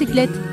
Bisiklet.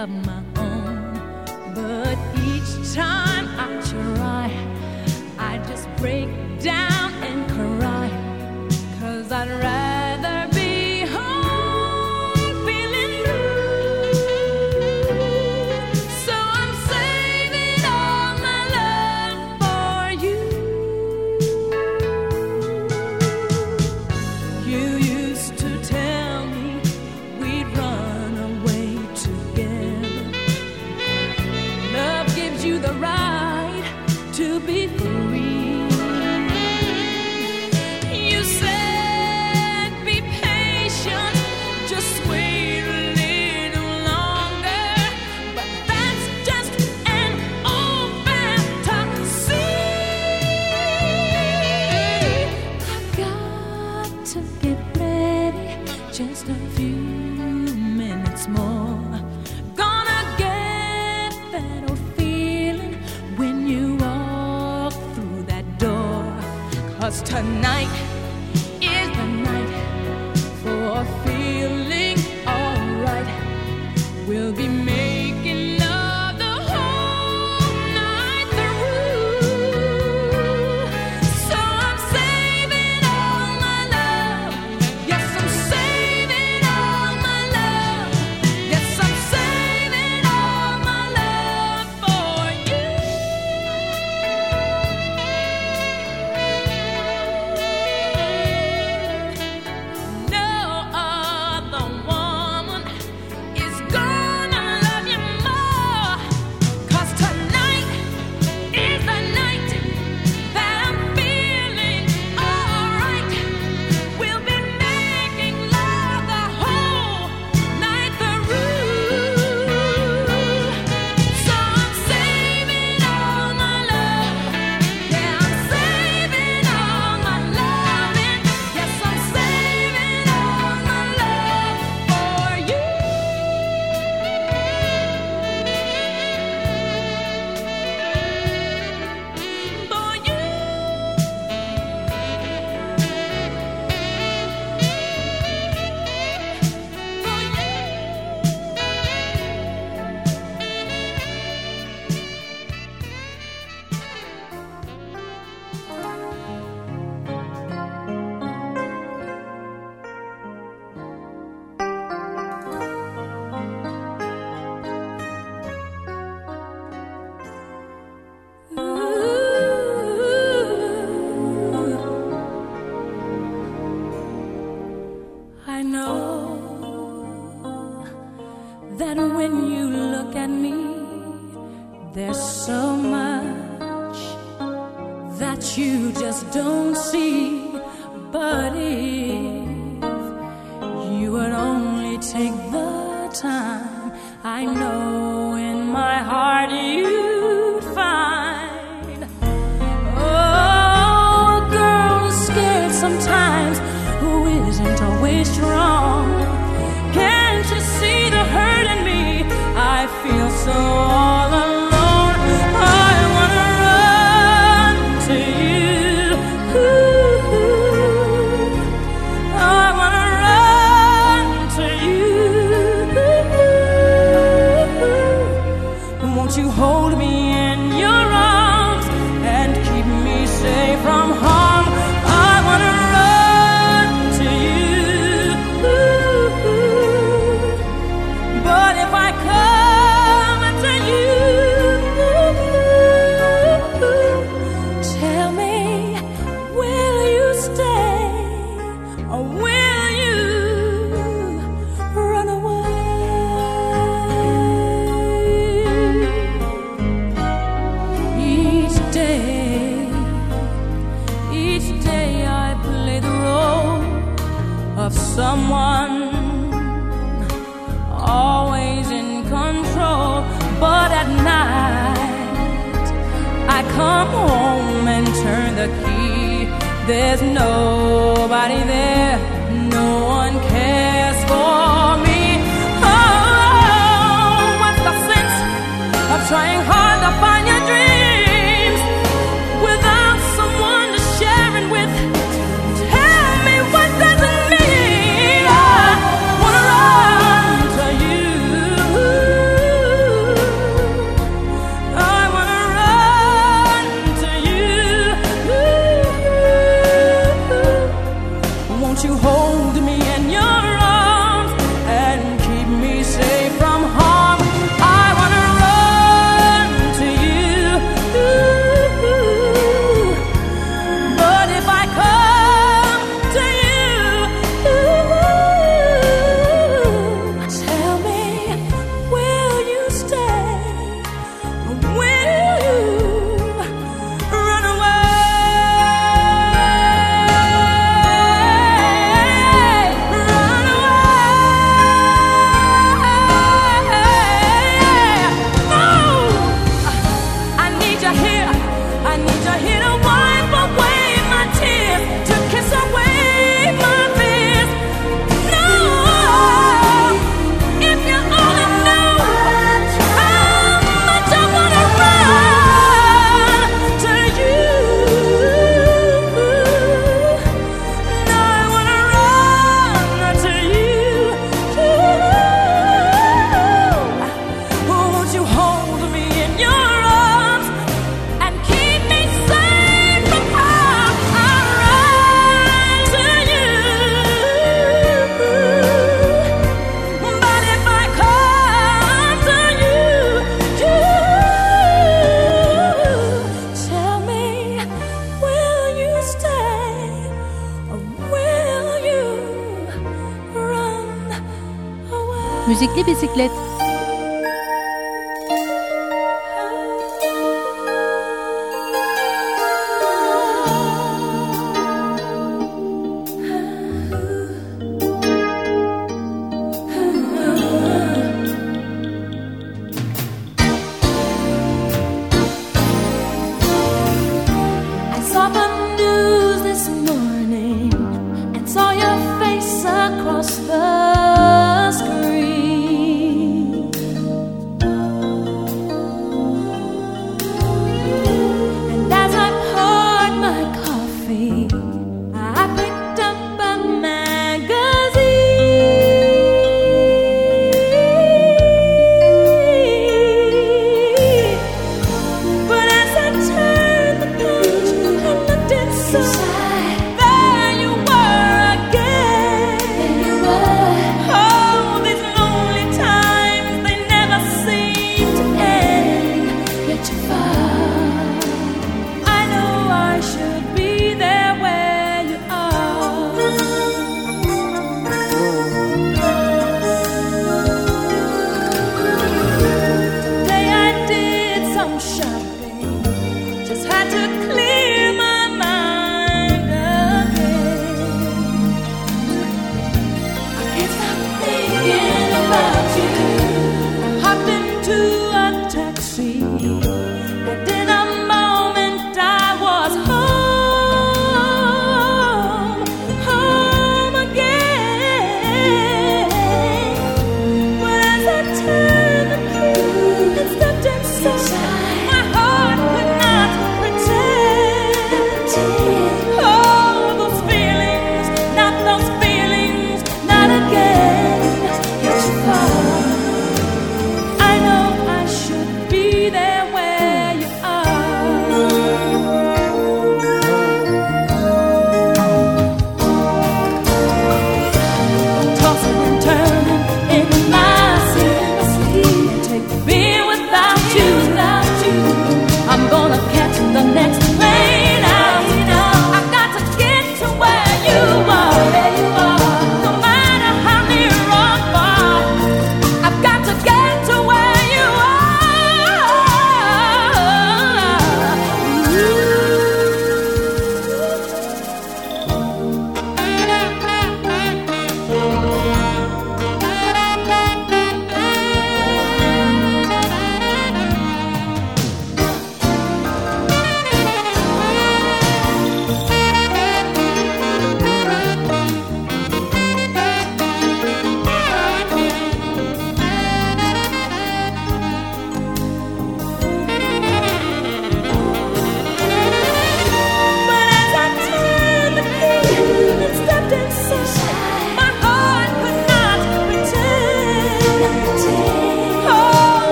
I'm a.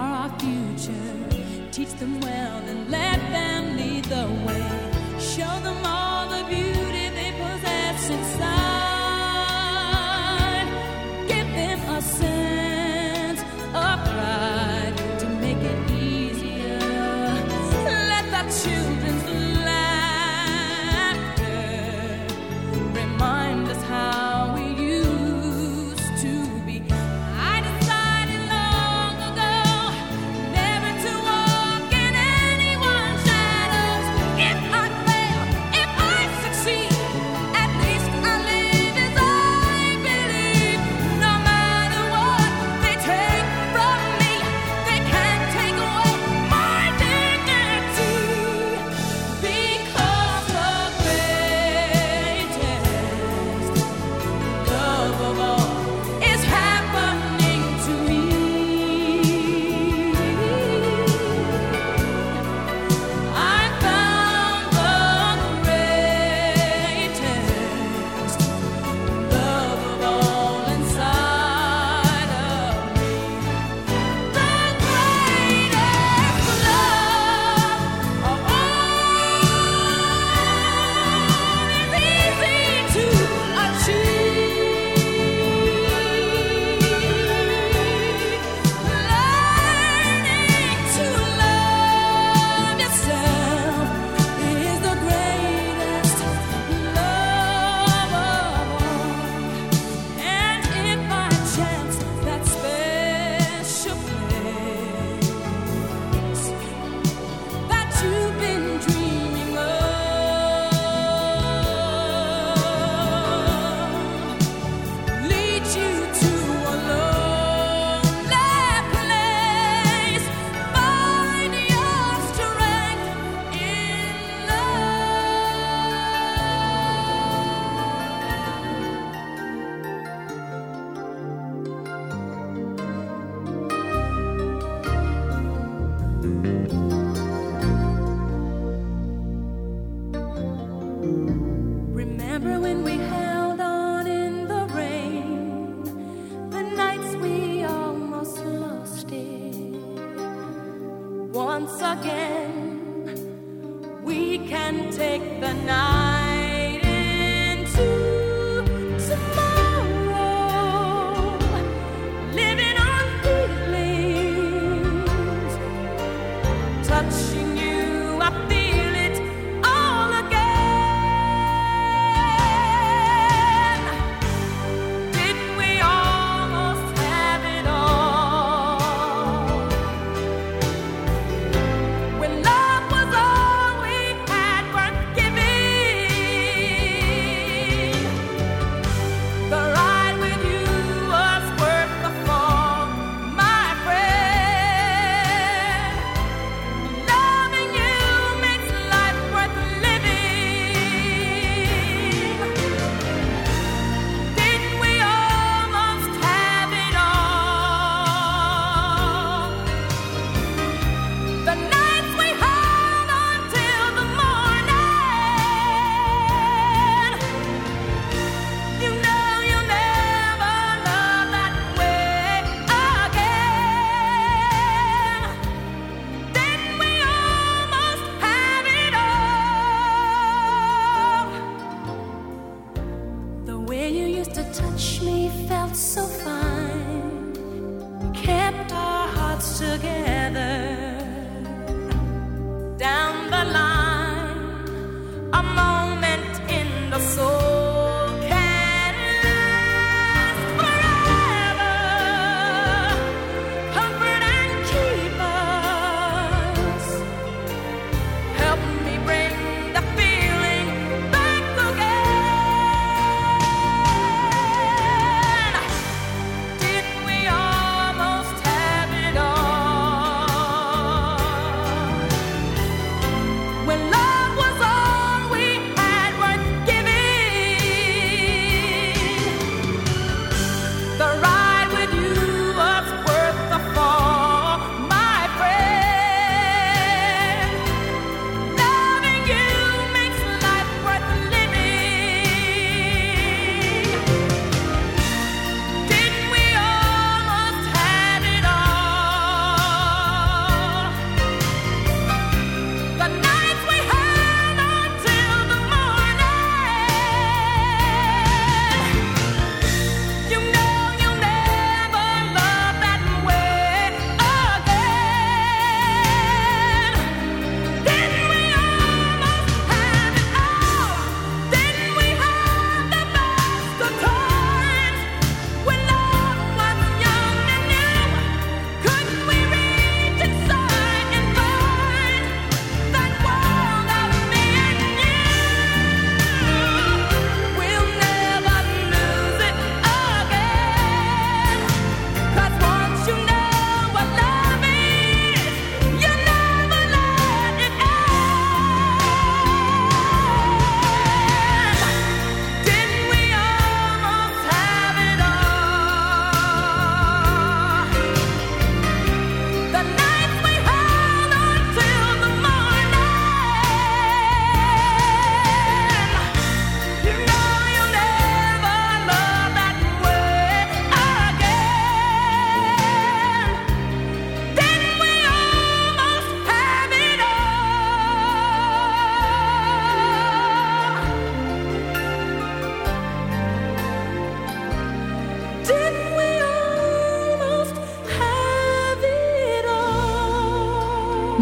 are our future. Teach them well and let them lead the way. Show them all the beauty they possess inside.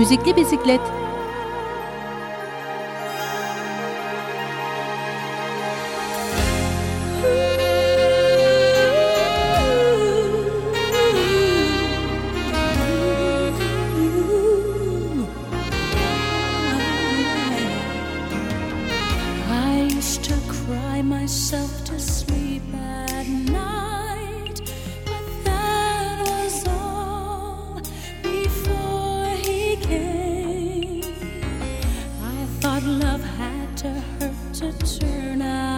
musique des bicyclettes. What love had to hurt to turn out.